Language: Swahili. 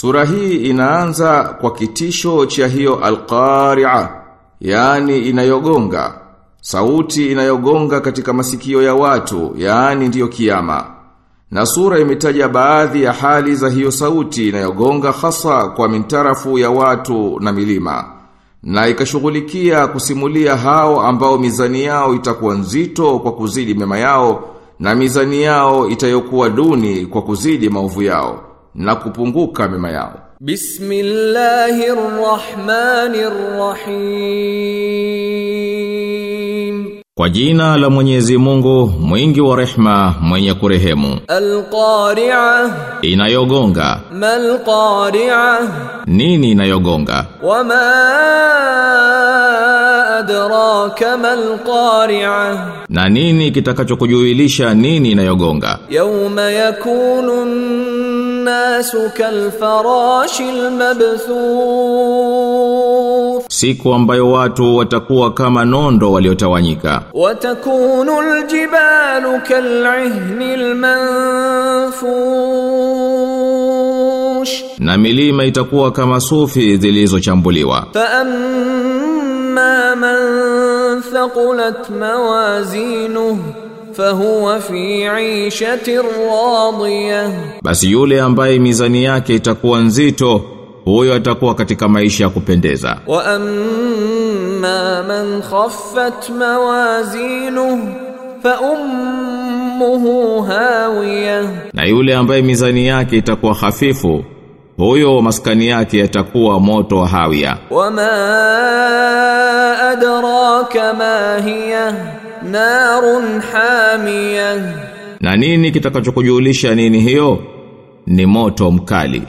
Sura hii inaanza kwa kitisho cha hiyo alqari'a, yani inayogonga. Sauti inayogonga katika masikio ya watu, yani ndiyo kiyama. Na sura imetaja baadhi ya hali za hiyo sauti inayogonga hasa kwa mintarafu ya watu na milima. Na ikashughulikia kusimulia hao ambao mizani yao itakuwa nzito kwa kuzidi mema yao na mizani yao itayokuwa duni kwa kuzidi maovu yao na kupunguka mema yao. Bismillahirrahmanirrahim. Kwa jina la Mwenyezi Mungu, mwingi wa rehma, mwenye kurehemu. Al-Qari'ah. Inayogonga. Mal Qari'ah. Nini inayogonga? Wama adraka mal qari'a na nini kitakachokujulisha nini inayogonga? yauma yakunu nasu kal farashil siku ambayo watu watakuwa kama nondo waliotawanyika. watakunu aljibalu kal ihni al manfuth na milima itakuwa kama sufi zilizochambuliwa. Fa amma man thaqulat mawazinuhu fahuwa fi 'ishatin radiyah. Basi yule ambaye mizani yake itakuwa nzito huyo atakuwa katika maisha ya kupendeza. Wa amma man khaffat mawazinuhu fa ummuhu hawiyah. Na yule ambaye mizani yake itakuwa hafifu huyo maskani yake yatakuwa moto wa hawia. Wama adraka ma hiya narun hamia na nini kitakachokujulisha nini hiyo? Ni moto mkali.